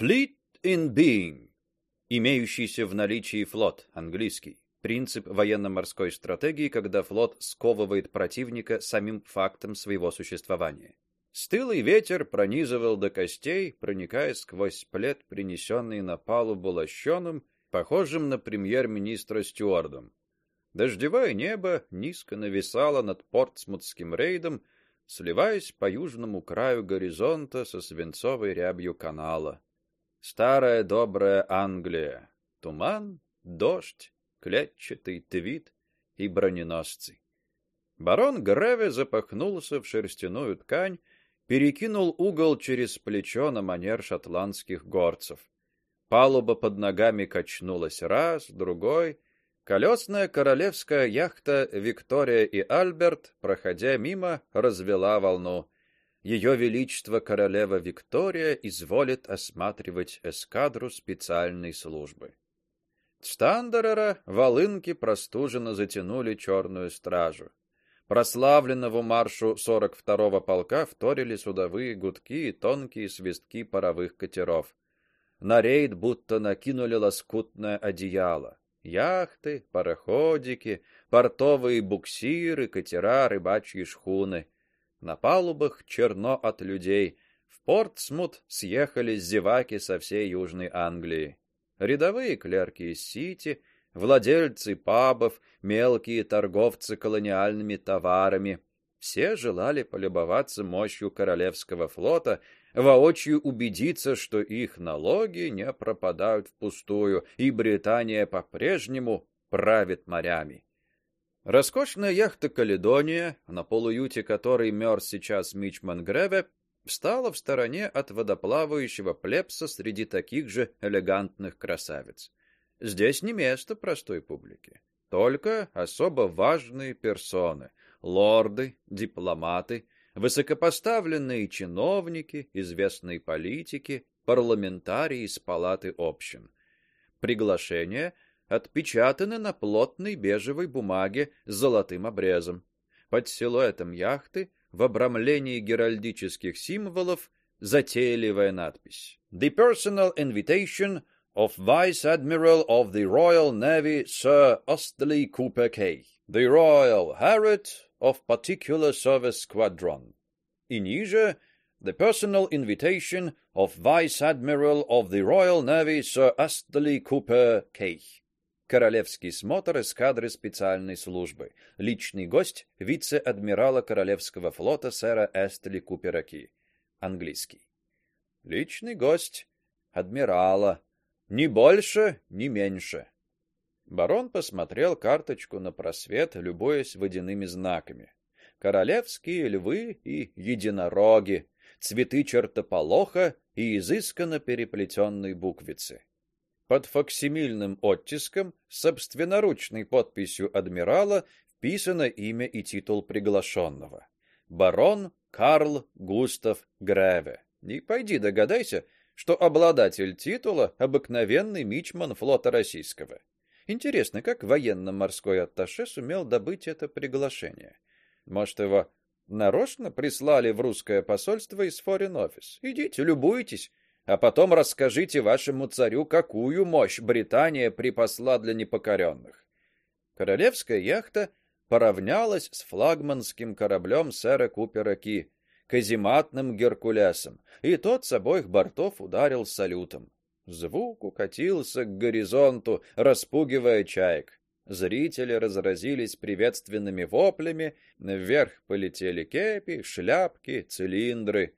Fleet in being. Имеющийся в наличии флот, английский. Принцип военно-морской стратегии, когда флот сковывает противника самим фактом своего существования. Стылый ветер пронизывал до костей, проникая сквозь плед, принесенный на палубу лощеным, похожим на премьер-министра стюардом. Дождевое небо низко нависало над портсмутским рейдом, сливаясь по южному краю горизонта со свинцовой рябью канала. Старая добрая Англия. Туман, дождь, клетчатый твит и броненосцы. Барон Греве запахнулся в шерстяную ткань перекинул угол через плечо на манер шотландских горцев. Палуба под ногами качнулась раз, другой. Колесная королевская яхта Виктория и Альберт, проходя мимо, развела волну. Ее величество королева Виктория изволит осматривать эскадру специальной службы. Стандерера волынки простуженно затянули черную стражу. Прославленному маршу 42-го полка вторили судовые гудки и тонкие свистки паровых катеров. На рейд будто накинули лоскутное одеяло. Яхты, пароходики, портовые буксиры, катера, рыбачьи шхуны. На палубах черно от людей. В Портсмут съехались зеваки со всей Южной Англии. Рядовые клерки из Сити, владельцы пабов, мелкие торговцы колониальными товарами. Все желали полюбоваться мощью королевского флота, воочию убедиться, что их налоги не пропадают впустую, и Британия по-прежнему правит морями. Роскошная яхта Каледония, на полуюте которой мерз сейчас Мичман Греве, встала в стороне от водоплавающего плебса среди таких же элегантных красавиц. Здесь не место простой публике, только особо важные персоны: лорды, дипломаты, высокопоставленные чиновники, известные политики, парламентарии из палаты общин. Приглашения отпечатаны на плотной бежевой бумаге с золотым обрезом. Под силуэтом яхты в обрамлении геральдических символов затейливая надпись: The personal invitation of Vice Admiral of the Royal Navy Sir Astley Cooper Kay, the Royal Harriet of Particular Service Squadron. И ниже the personal invitation of Vice Admiral of the Royal Navy Sir Astley Cooper Kay. Королевский смотр эскадры специальной службы. Личный гость вице-адмирала Королевского флота сэра Эстли Купера Ки. Английский. Личный гость адмирала ни больше, ни меньше. Барон посмотрел карточку на просвет, любуясь водяными знаками. Королевские львы и единороги, цветы чертополоха и изысканно переплетенные буквицы. Под факсимильным оттиском с собственноручной подписью адмирала вписано имя и титул приглашенного. Барон Карл Густав Греве. Не пойди догадайся, что обладатель титула обыкновенный мичман флота российского. Интересно, как военно-морской атташе сумел добыть это приглашение? Может, его нарочно прислали в русское посольство из Foreign Office? Идите, любуйтесь, а потом расскажите вашему царю, какую мощь Британия припасла для непокоренных. Королевская яхта поравнялась с флагманским кораблем сэра Купера Ки казематным Геркулесом, и тот с обоих бортов ударил салютом. Звук укатился к горизонту, распугивая чаек. Зрители разразились приветственными воплями, вверх полетели кепи, шляпки, цилиндры.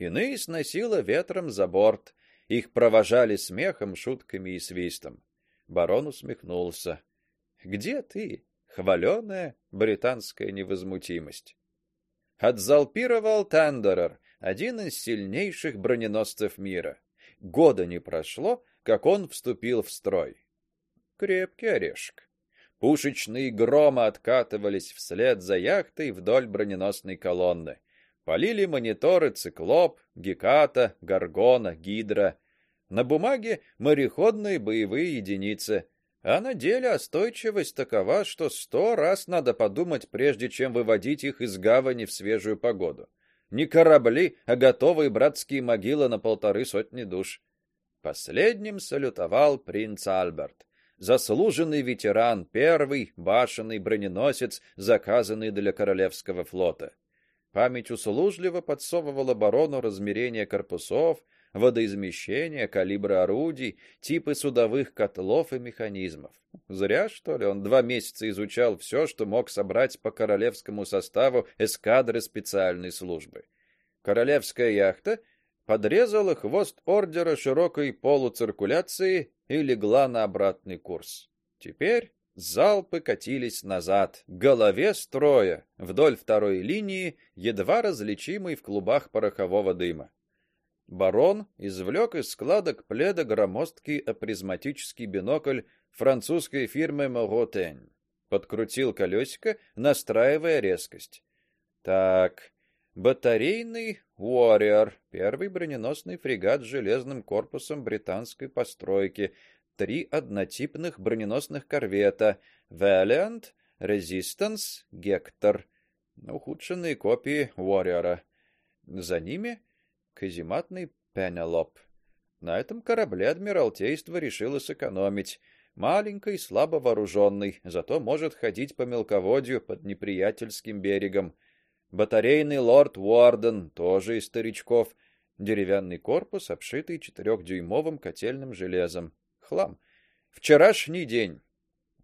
Иные сносило ветром за борт, их провожали смехом, шутками и свистом. Барон усмехнулся. Где ты, хваленая британская невозмутимость? Отзалпировал Тандерер, один из сильнейших броненосцев мира. Года не прошло, как он вступил в строй. Крепкий орешек. Пушечные громы откатывались вслед за яхтой вдоль броненосной колонны. Полили мониторы Циклоп, Геката, Гаргона, Гидра. На бумаге мореходные боевые единицы, а на деле остойчивость такова, что сто раз надо подумать, прежде чем выводить их из гавани в свежую погоду. Не корабли, а готовые братские могилы на полторы сотни душ. Последним салютовал принц Альберт, заслуженный ветеран, первый башенный броненосец, заказанный для королевского флота. Память услужливо подсовывала барону размерения корпусов, водоизмещение, калибры орудий, типы судовых котлов и механизмов. Зря, что ли, он два месяца изучал все, что мог собрать по королевскому составу эскадры специальной службы. Королевская яхта подрезала хвост ордера широкой полуциркуляции и легла на обратный курс. Теперь залпы катились назад, голове строя, вдоль второй линии, едва различимой в клубах порохового дыма. Барон извлек из складок пледа громоздкий апризматический бинокль французской фирмы Моготень. Подкрутил колесико, настраивая резкость. Так, батарейный Warrior, первый броненосный фрегат с железным корпусом британской постройки, три однотипных броненосных корвета Valiant, Resistance, Гектор, ухудшенные копии Warrior. За ними казематный Пенелоп. На этом корабле адмиралтейство решило сэкономить. Маленький, слабо вооруженный, зато может ходить по мелководью под неприятельским берегом. Батарейный лорд Уорден, тоже из старичков. Деревянный корпус, обшитый четырехдюймовым котельным железом. Хлам. Вчерашний день.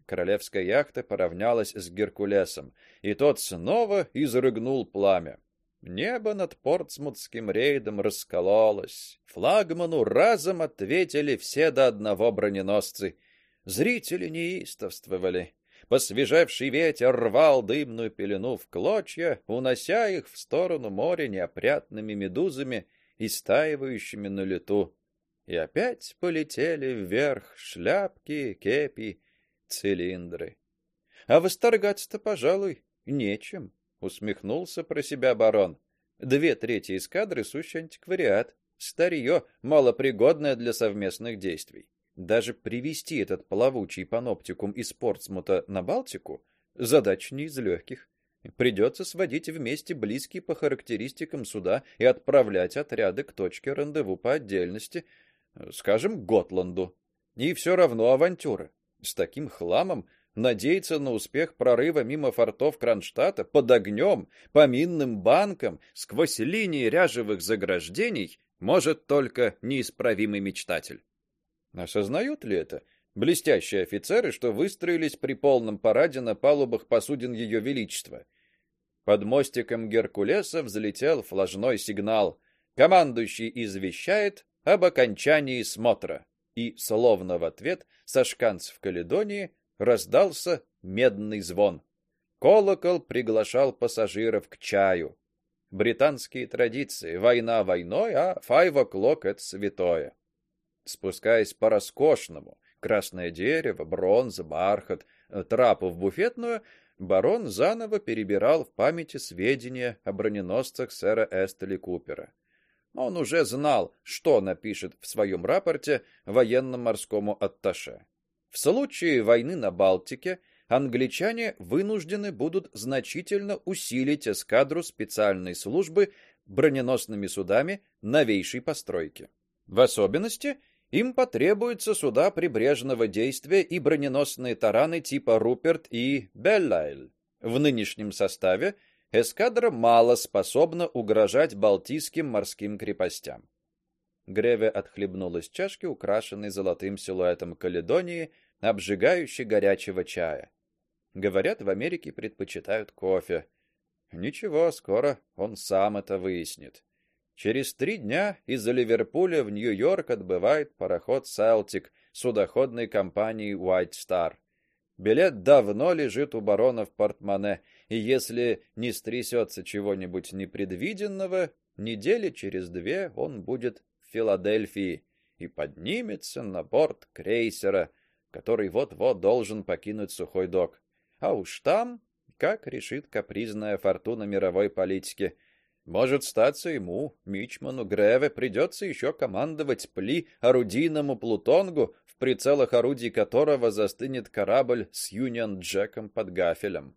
Королевская яхта поравнялась с Геркулесом, и тот снова изрыгнул пламя. Небо над портсмутским рейдом раскололось. Флагману разом ответили все до одного броненосцы. Зрители неистовствовали. Посвежевший ветер рвал дымную пелену в клочья, унося их в сторону моря неопрятными медузами, истаивающими на лету. И опять полетели вверх шляпки, кепи, цилиндры. А восторгаться-то, пожалуй, нечем усмехнулся про себя барон. Две трети эскадры сущий антиквариат, старье, малопригодное для совместных действий. Даже привести этот плавучий паноптикум из Портсмута на Балтику задача не из легких. Придется сводить вместе близкие по характеристикам суда и отправлять отряды к точке рандеву по отдельности, скажем, Готланду. И все равно авантюра. С таким хламом Надеяться на успех прорыва мимо фортов Кронштадта под огнем, по минным банкам, сквозь линии ряжевых заграждений может только неисправимый мечтатель. Осознают ли это блестящие офицеры, что выстроились при полном параде на палубах посудин ее величества? Под мостиком Геркулеса взлетел флажной сигнал. Командующий извещает об окончании смотра. И словно в ответ со шканцев Каледонии раздался медный звон. Колокол приглашал пассажиров к чаю. Британские традиции: война войной, а five o'clock это святое. Спускаясь по роскошному, красное дерево, бронза, бархат, трапу в буфетную, барон заново перебирал в памяти сведения о броненосцах сэра Эстели Купера. Он уже знал, что напишет в своем рапорте военно-морскому атташе. В случае войны на Балтике англичане вынуждены будут значительно усилить эскадру специальной службы броненосными судами новейшей постройки. В особенности им потребуются суда прибрежного действия и броненосные тараны типа Руперт и Беллайль. В нынешнем составе эскадра мало способна угрожать балтийским морским крепостям. Греве отхлебнул из чашки, украшенной золотым силуэтом Каледонии, обжигающе горячего чая. Говорят, в Америке предпочитают кофе. Ничего, скоро он сам это выяснит. Через три дня из Ливерпуля в Нью-Йорк отбывает пароход Celtic судоходной компании White Star. Билет давно лежит у барона в портмоне, и если не стрясется чего-нибудь непредвиденного, недели через две он будет в Филадельфии и поднимется на борт крейсера, который вот-вот должен покинуть сухой док. А уж там, как решит капризная фортуна мировой политики, может статься ему, мичману Греве, придется еще командовать пли орудийному Плутонгу, в прицелах орудий которого застынет корабль с Юнион Джеком под гафелем.